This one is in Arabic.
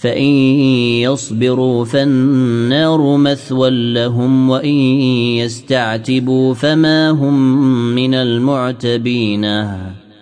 فإن يصبروا فالنار مثوى لهم وإن يستعتبوا فما هم من المعتبين